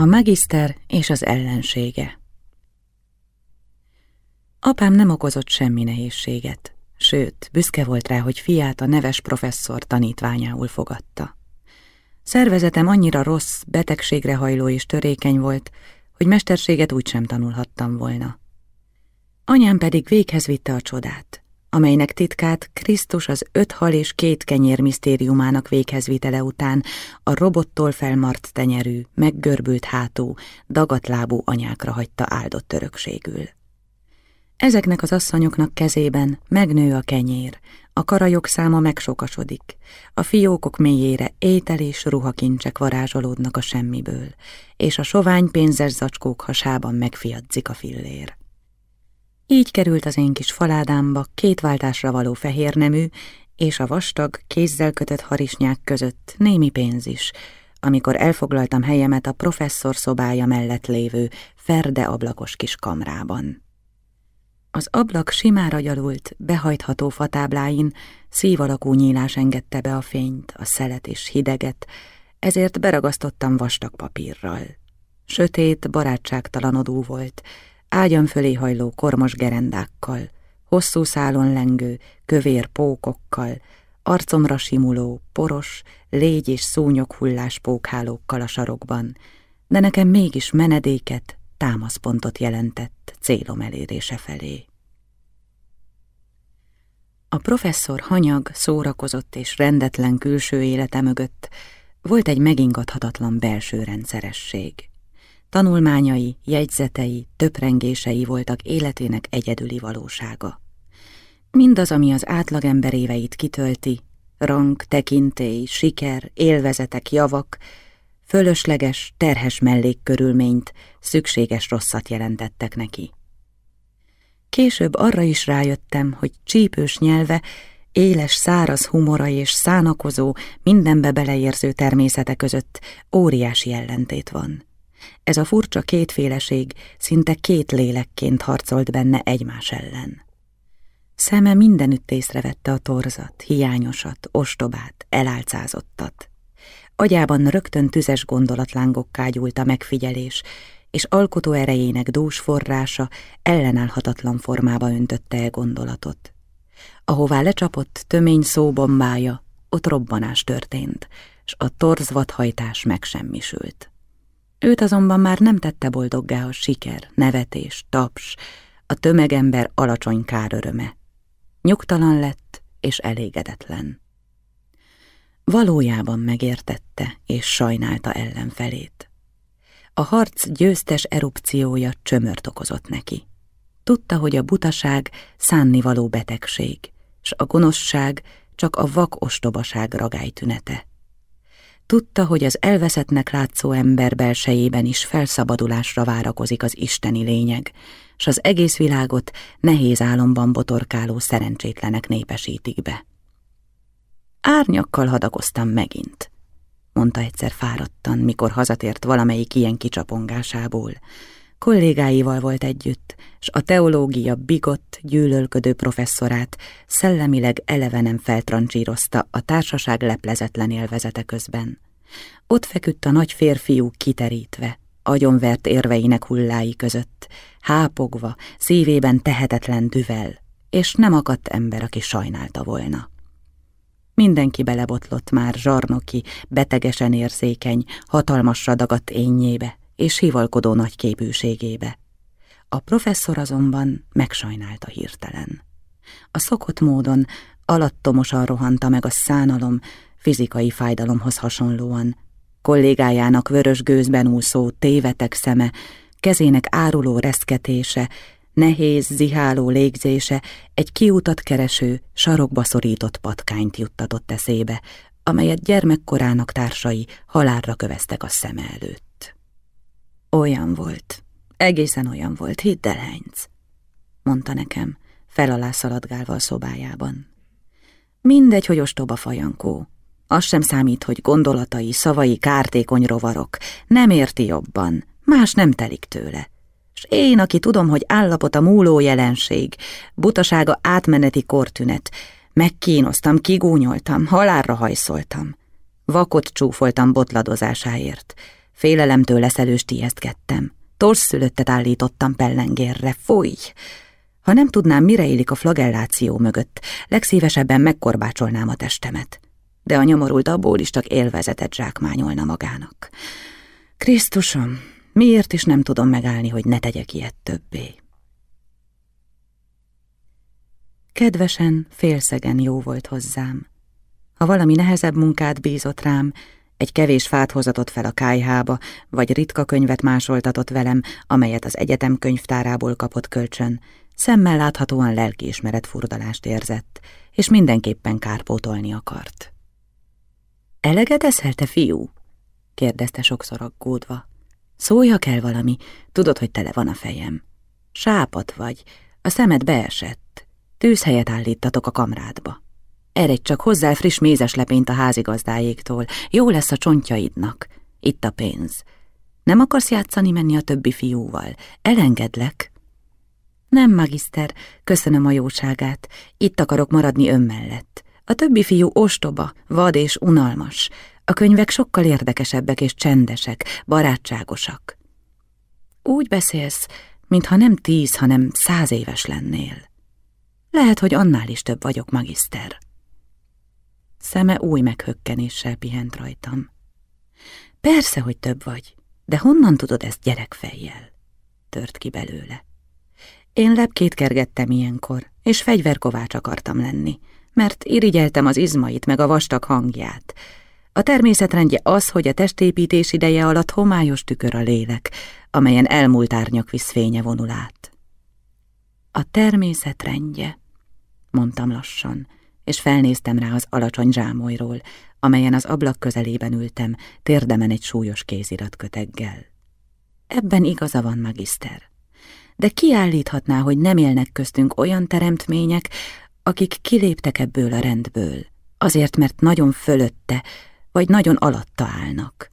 A magiszter és az ellensége Apám nem okozott semmi nehézséget, sőt, büszke volt rá, hogy fiát a neves professzor tanítványául fogadta. Szervezetem annyira rossz, betegségre hajló és törékeny volt, hogy mesterséget úgysem tanulhattam volna. Anyám pedig véghez vitte a csodát, amelynek titkát Krisztus az öt hal és két kenyér misztériumának véghezvitele után a robottól felmart tenyerű, meggörbült hátú, dagatlábú anyákra hagyta áldott örökségül. Ezeknek az asszonyoknak kezében megnő a kenyér, a karajok száma megsokasodik, a fiókok mélyére étel és ruhakincsek varázsolódnak a semmiből, és a sovány pénzes zacskók hasában megfiadzik a fillér. Így került az én kis faládámba két váltásra való fehér nemű, és a vastag, kézzel kötött harisnyák között némi pénz is, amikor elfoglaltam helyemet a professzor szobája mellett lévő ferde ablakos kis kamrában. Az ablak simára gyalult, behajtható fatábláin szív alakú nyílás engedte be a fényt, a szelet és hideget, ezért beragasztottam vastag papírral. Sötét, barátságtalanodú volt, ágyam fölé hajló kormos gerendákkal, hosszú szálon lengő, kövér pókokkal, arcomra simuló, poros, légy és szúnyog hullás pókhálókkal a sarokban, de nekem mégis menedéket, támaszpontot jelentett célom elérése felé. A professzor hanyag, szórakozott és rendetlen külső élete mögött volt egy megingathatatlan belső rendszeresség. Tanulmányai, jegyzetei, töprengései voltak életének egyedüli valósága. Mindaz, ami az átlagember éveit kitölti, rang, tekintély, siker, élvezetek, javak, fölösleges, terhes mellékkörülményt, szükséges rosszat jelentettek neki. Később arra is rájöttem, hogy csípős nyelve, éles, száraz humora és szánakozó, mindenbe beleérző természete között óriási ellentét van. Ez a furcsa kétféleség szinte két lélekként harcolt benne egymás ellen. Szeme mindenütt észrevette a torzat, hiányosat, ostobát, elálcázottat. Agyában rögtön tüzes gondolatlángokká gyúlt a megfigyelés, és alkotó erejének dús forrása ellenállhatatlan formába öntötte el gondolatot. Ahová lecsapott tömény szóbombája, ott robbanás történt, s a torz vadhajtás megsemmisült. Őt azonban már nem tette boldoggá a siker, nevetés, taps, a tömegember alacsony káröröme. Nyugtalan lett és elégedetlen. Valójában megértette és sajnálta ellenfelét. A harc győztes erupciója csömört okozott neki. Tudta, hogy a butaság szánnivaló betegség, s a gonoszság csak a vak ostobaság ragálytünete. Tudta, hogy az elveszettnek látszó ember belsejében is felszabadulásra várakozik az isteni lényeg, s az egész világot nehéz álomban botorkáló szerencsétlenek népesítik be. Árnyakkal hadakoztam megint, mondta egyszer fáradtan, mikor hazatért valamelyik ilyen kicsapongásából. Kollégáival volt együtt, s a teológia bigott, gyűlölködő professzorát szellemileg elevenem feltrancsírozta a társaság leplezetlen élvezete közben. Ott feküdt a nagy férfiú kiterítve, agyonvert érveinek hullái között, hápogva, szívében tehetetlen düvel, és nem akadt ember, aki sajnálta volna. Mindenki belebotlott már zsarnoki, betegesen érzékeny, hatalmasra dagadt énnyébe és hivalkodó nagyképűségébe. A professzor azonban megsajnálta hirtelen. A szokott módon alattomosan rohanta meg a szánalom, fizikai fájdalomhoz hasonlóan. Kollégájának vörös gőzben úszó tévetek szeme, kezének áruló reszketése, nehéz, ziháló légzése egy kiutat kereső, sarokba szorított patkányt juttatott eszébe, amelyet gyermekkorának társai halálra köveztek a szeme előtt. Olyan volt, egészen olyan volt, hidd el, Heinz, mondta nekem, felalá szaladgálva a szobájában. Mindegy, hogy ostoba fajankó. Az sem számít, hogy gondolatai, szavai kártékony rovarok. Nem érti jobban, más nem telik tőle s én, aki tudom, hogy állapot a múló jelenség, butasága átmeneti kortünet, megkínoztam, kigúnyoltam, halálra hajszoltam. Vakot csúfoltam botladozásáért. Félelemtől leszelőst ijesztgettem. Torszülöttet állítottam pellengérre. Fúj! Ha nem tudnám, mire élik a flagelláció mögött, legszívesebben megkorbácsolnám a testemet. De a nyomorult abból is csak élvezetet zsákmányolna magának. Krisztusom, miért is nem tudom megállni, hogy ne tegyek ilyet többé? Kedvesen, félszegen jó volt hozzám. Ha valami nehezebb munkát bízott rám, egy kevés fát hozatott fel a kájhába, vagy ritka könyvet másoltatott velem, amelyet az egyetem könyvtárából kapott kölcsön, szemmel láthatóan lelkiismeret furdalást érzett, és mindenképpen kárpótolni akart. Eleget eszel, te fiú? kérdezte sokszor aggódva. Szóljak el valami, tudod, hogy tele van a fejem. Sápat vagy, a szemed beesett. Tűzhelyet állítatok a kamrádba. Eredj csak hozzá friss mézes lepényt a házigazdájéktól, jó lesz a csontjaidnak. Itt a pénz. Nem akarsz játszani menni a többi fiúval? Elengedlek. Nem, magiszter, köszönöm a jóságát. Itt akarok maradni ön mellett. A többi fiú ostoba, vad és unalmas. A könyvek sokkal érdekesebbek és csendesek, barátságosak. Úgy beszélsz, mintha nem tíz, hanem száz éves lennél. Lehet, hogy annál is több vagyok, magiszter. Szeme új meghökkenéssel pihent rajtam. Persze, hogy több vagy, de honnan tudod ezt gyerekfejjel? Tört ki belőle. Én lepkét kergettem ilyenkor, és fegyverkovács akartam lenni, mert irigyeltem az izmait meg a vastag hangját. A természetrendje az, hogy a testépítés ideje alatt homályos tükör a lélek, amelyen elmúlt árnyak visz fénye vonul át. A természetrendje, mondtam lassan, és felnéztem rá az alacsony zsámolyról, amelyen az ablak közelében ültem, térdemen egy súlyos kéziratköteggel. Ebben igaza van, magiszter. De kiállíthatná, hogy nem élnek köztünk olyan teremtmények, akik kiléptek ebből a rendből, azért, mert nagyon fölötte, vagy nagyon alatta állnak.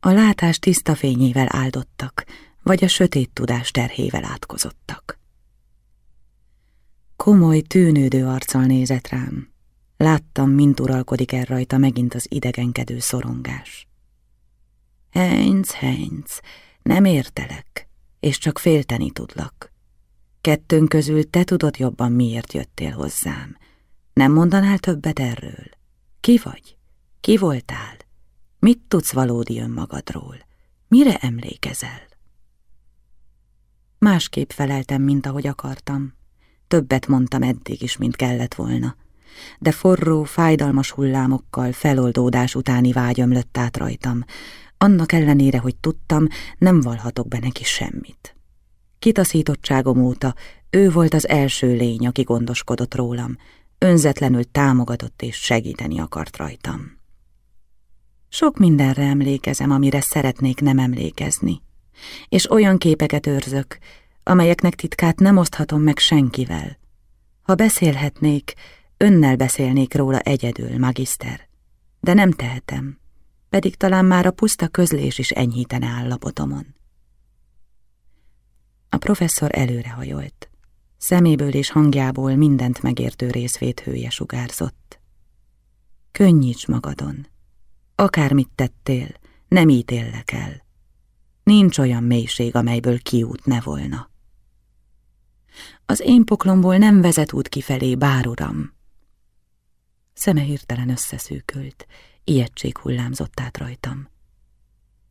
A látás tiszta fényével áldottak, vagy a sötét tudás terhével átkozottak. Komoly, tűnődő arccal nézett rám. Láttam, mint uralkodik el rajta megint az idegenkedő szorongás. Heinz, Heinz, nem értelek, és csak félteni tudlak. Kettőnk közül te tudod jobban, miért jöttél hozzám. Nem mondanál többet erről? Ki vagy? Ki voltál? Mit tudsz valódi önmagadról? Mire emlékezel? Másképp feleltem, mint ahogy akartam. Többet mondtam eddig is, mint kellett volna. De forró, fájdalmas hullámokkal feloldódás utáni vágy ömlött át rajtam. Annak ellenére, hogy tudtam, nem valhatok be neki semmit. Kitaszítottságom óta ő volt az első lény, aki gondoskodott rólam, önzetlenül támogatott és segíteni akart rajtam. Sok mindenre emlékezem, amire szeretnék nem emlékezni, és olyan képeket őrzök, amelyeknek titkát nem oszthatom meg senkivel. Ha beszélhetnék, önnel beszélnék róla egyedül, magiszter, de nem tehetem, pedig talán már a puszta közlés is enyhítene állapotomon. A professzor előrehajolt. Szeméből és hangjából mindent megértő részvét hője sugárzott. Könnyíts magadon. Akármit tettél, nem ítéllek el. Nincs olyan mélység, amelyből kiút ne volna. Az én poklomból nem vezet út kifelé, bár uram. Szeme hirtelen összeszűkült, ijegység hullámzott át rajtam.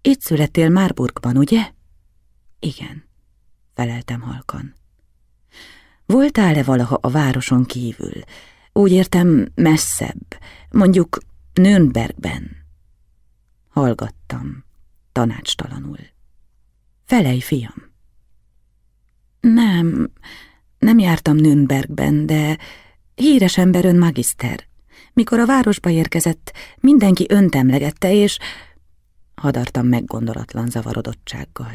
Itt születtél Marburgban, ugye? Igen, feleltem halkan. Voltál-e valaha a városon kívül? Úgy értem, messzebb, mondjuk Nürnbergben. Hallgattam, tanácstalanul. Felej, fiam. Nem, nem jártam Nürnbergben, de híres ember ön magiszter. Mikor a városba érkezett, mindenki önt emlegette, és... Hadartam meggondolatlan zavarodottsággal.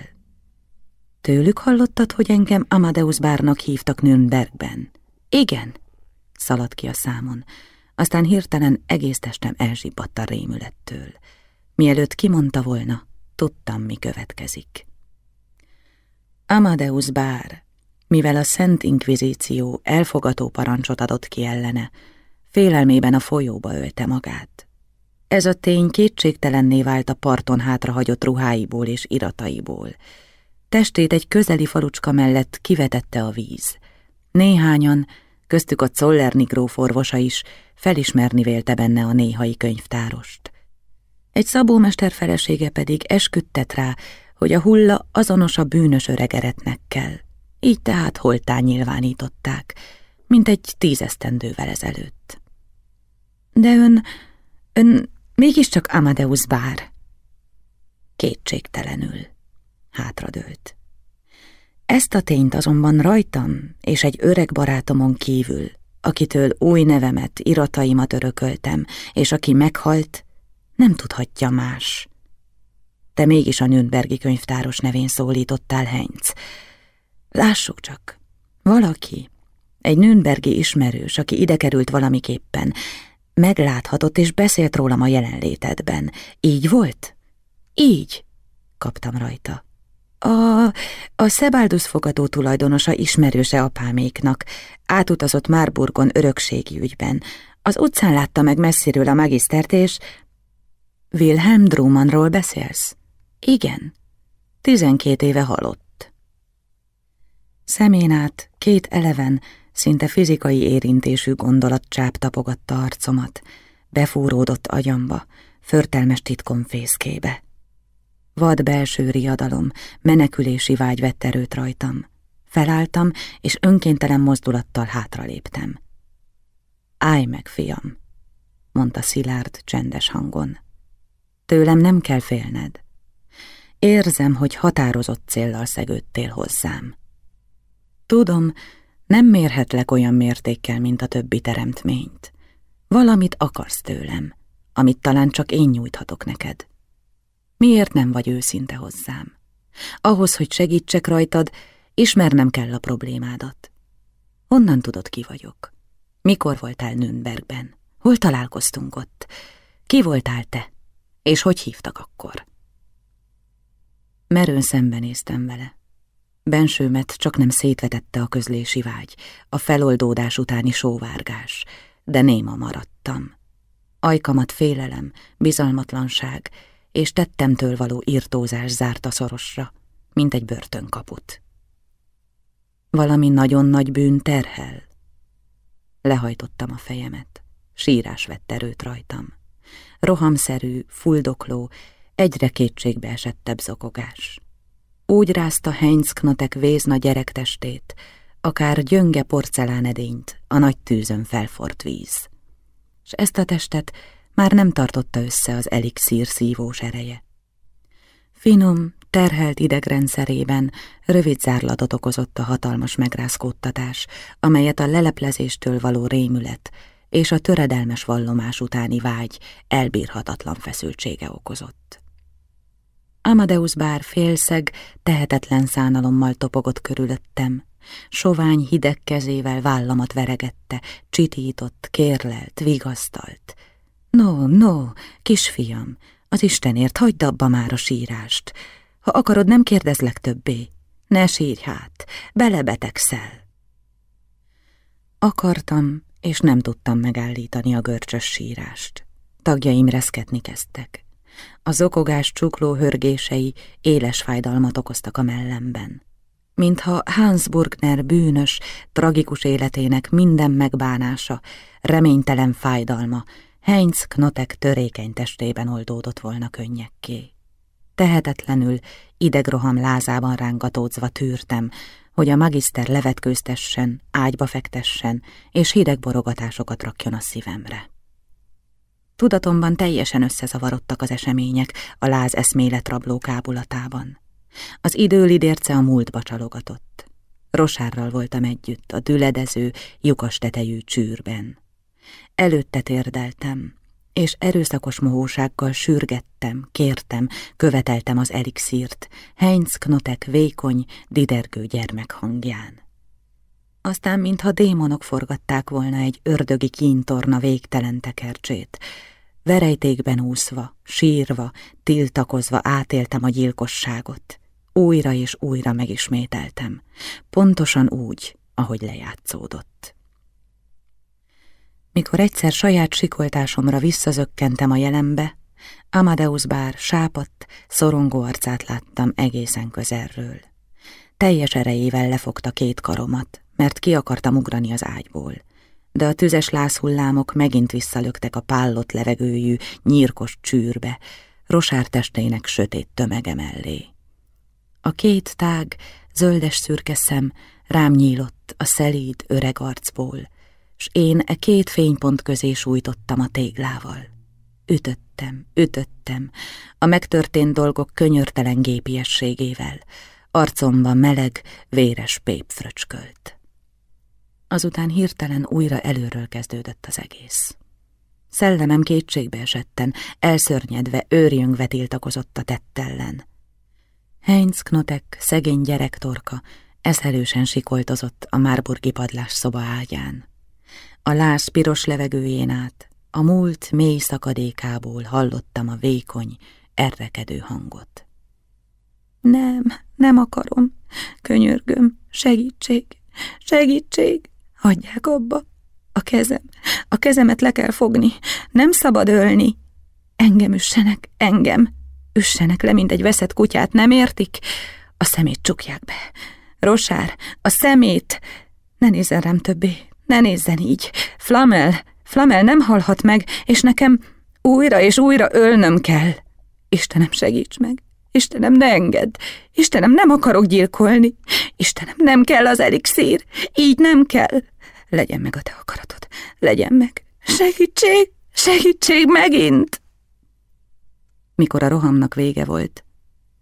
Tőlük hallottad, hogy engem Amadeus bárnak hívtak Nürnbergben? Igen, szaladt ki a számon, aztán hirtelen egész testem elzsibbadt a rémülettől. Mielőtt kimondta volna, tudtam, mi következik. Amadeus bár, mivel a Szent Inkvizíció elfogató parancsot adott ki ellene, félelmében a folyóba ölte magát. Ez a tény kétségtelenné vált a parton hátrahagyott ruháiból és irataiból. Testét egy közeli falucska mellett kivetette a víz. Néhányan, köztük a Czollerni gróf orvosa is, felismerni vélte benne a néhai könyvtárost. Egy szabómester felesége pedig esküdtet rá, hogy a hulla azonos a bűnös öregeretnekkel. Így tehát holtán nyilvánították, mint egy tízesztendővel ezelőtt. De ön, ön mégiscsak Amadeus bár. Kétségtelenül. Hátradőlt. Ezt a tényt azonban rajtam és egy öreg barátomon kívül, akitől új nevemet, irataimat örököltem, és aki meghalt, nem tudhatja más. Te mégis a Nürnbergi könyvtáros nevén szólítottál, Heinz. Lássuk csak, valaki, egy Nürnbergi ismerős, aki ide került valamiképpen, megláthatott és beszélt rólam a jelenlétedben. Így volt? Így, kaptam rajta. A, a Szebáldus fogadó tulajdonosa ismerőse apáméknak. Átutazott Márburgon örökségi ügyben. Az utcán látta meg messziről a magisztert, és... Wilhelm Drumannról beszélsz? Igen. Tizenkét éve halott. Szemén át két eleven, szinte fizikai érintésű gondolat csáp tapogatta arcomat, befúródott agyamba, förtelmes titkom fészkébe. Vad belső riadalom, menekülési vágy vett erőt rajtam. Felálltam, és önkéntelen mozdulattal hátraléptem. Állj meg, fiam, mondta Szilárd csendes hangon. Tőlem nem kell félned. Érzem, hogy határozott céllal szegődtél hozzám. Tudom, nem mérhetlek olyan mértékkel, mint a többi teremtményt. Valamit akarsz tőlem, amit talán csak én nyújthatok neked. Miért nem vagy őszinte hozzám? Ahhoz, hogy segítsek rajtad, ismernem kell a problémádat. Honnan tudod, ki vagyok? Mikor voltál Nürnbergben? Hol találkoztunk ott? Ki voltál te? És hogy hívtak akkor? Merőn szembenéztem vele. Bensőmet csak nem szétvetette a közlési vágy, a feloldódás utáni sóvárgás, de néma maradtam. Ajkamat félelem, bizalmatlanság, és tettemtől való írtózás zárta szorosra, mint egy börtönkaput. Valami nagyon nagy bűn terhel. Lehajtottam a fejemet, sírás vett erőt rajtam. Rohamszerű, fuldokló, egyre kétségbe esettebb zokogás. Úgy rázta Heinz Knotek vézna gyerektestét, akár gyönge porcelánedényt a nagy tűzön felfort víz. És ezt a testet már nem tartotta össze az elixír szívós ereje. Finom, terhelt idegrendszerében rövid zárlatot okozott a hatalmas megrázkódtatás, amelyet a leleplezéstől való rémület és a töredelmes vallomás utáni vágy elbírhatatlan feszültsége okozott. Amadeus bár félszeg, tehetetlen szánalommal topogott körülöttem, sovány hideg kezével vállamat veregette, csitított, kérlelt, vigasztalt, No, no, kisfiam, az Istenért hagyd abba már a sírást. Ha akarod, nem kérdezlek többé. Ne sírj hát, belebetegszel. Akartam, és nem tudtam megállítani a görcsös sírást. Tagjaim reszketni kezdtek. A zokogás csukló hörgései éles fájdalmat okoztak a mellemben. Mintha Hans Burgner bűnös, tragikus életének minden megbánása, reménytelen fájdalma, Heinz Knotek törékeny testében oldódott volna könnyekké. Tehetetlenül, idegroham lázában rángatódzva tűrtem, hogy a magiszter levetkőztessen, ágyba fektessen, és hideg borogatásokat rakjon a szívemre. Tudatomban teljesen összezavarodtak az események a láz eszmélet rabló kábulatában. Az idő lidérce a múltba csalogatott. Rosárral voltam együtt a düledező, lyukas tetejű csűrben. Előtte térdeltem, és erőszakos mohósággal sürgettem, kértem, követeltem az elixírt, Heinz Knotek vékony, didergő gyermek hangján. Aztán, mintha démonok forgatták volna egy ördögi kíntorna végtelen tekercsét, verejtékben úszva, sírva, tiltakozva átéltem a gyilkosságot. Újra és újra megismételtem, pontosan úgy, ahogy lejátszódott. Mikor egyszer saját sikoltásomra visszazökkentem a jelenbe, Amadeus bár sápadt, szorongó arcát láttam egészen közelről. Teljes erejével lefogta két karomat, mert ki akartam ugrani az ágyból, de a tüzes lázhullámok megint visszalöktek a pállott levegőjű, nyírkos csűrbe, Rosár testének sötét tömege mellé. A két tág, zöldes szürke szem rám nyílott a szelíd öreg arcból, s én e két fénypont közé sújtottam a téglával. Ütöttem, ütöttem, a megtörtént dolgok könyörtelen gépiességével, arcomban meleg, véres pép fröcskölt. Azután hirtelen újra előről kezdődött az egész. Szellemem kétségbe esetten, elszörnyedve, őrjöngve tiltakozott a tett ellen. Heinz Knotek, szegény gyerektorka, eszelősen sikoltozott a Márburgi padlás szoba ágyán. A láz piros levegőjén át, a múlt mély szakadékából hallottam a vékony, errekedő hangot. Nem, nem akarom, könyörgöm, segítség, segítség, hagyják abba. A kezem, a kezemet le kell fogni, nem szabad ölni. Engem üssenek, engem, üssenek le, mint egy veszett kutyát, nem értik? A szemét csukják be. Rosár, a szemét! Ne nézzen rám többé, ne nézzen így. Flamel, Flamel nem halhat meg, és nekem újra és újra ölnöm kell. Istenem, segíts meg! Istenem, ne engedd! Istenem, nem akarok gyilkolni! Istenem, nem kell az elixír! Így nem kell! Legyen meg a te akaratod! Legyen meg! Segítség! Segítség megint! Mikor a rohamnak vége volt,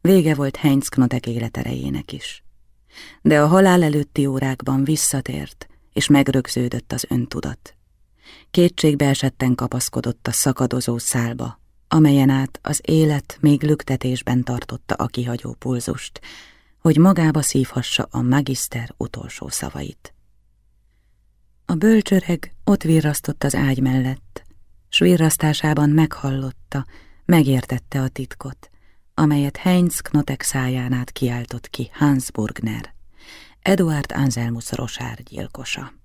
vége volt Heinz Knotek életerejének is. De a halál előtti órákban visszatért, és megrögződött az öntudat. Kétségbe esetten kapaszkodott a szakadozó szálba, amelyen át az élet még lüktetésben tartotta a kihagyó pulzust, hogy magába szívhassa a magiszter utolsó szavait. A bölcsöreg ott virrasztott az ágy mellett, s virrasztásában meghallotta, megértette a titkot, amelyet Heinz Knotek száján át kiáltott ki Hans Burgner, Eduard Anselmus Rosár gyilkosa.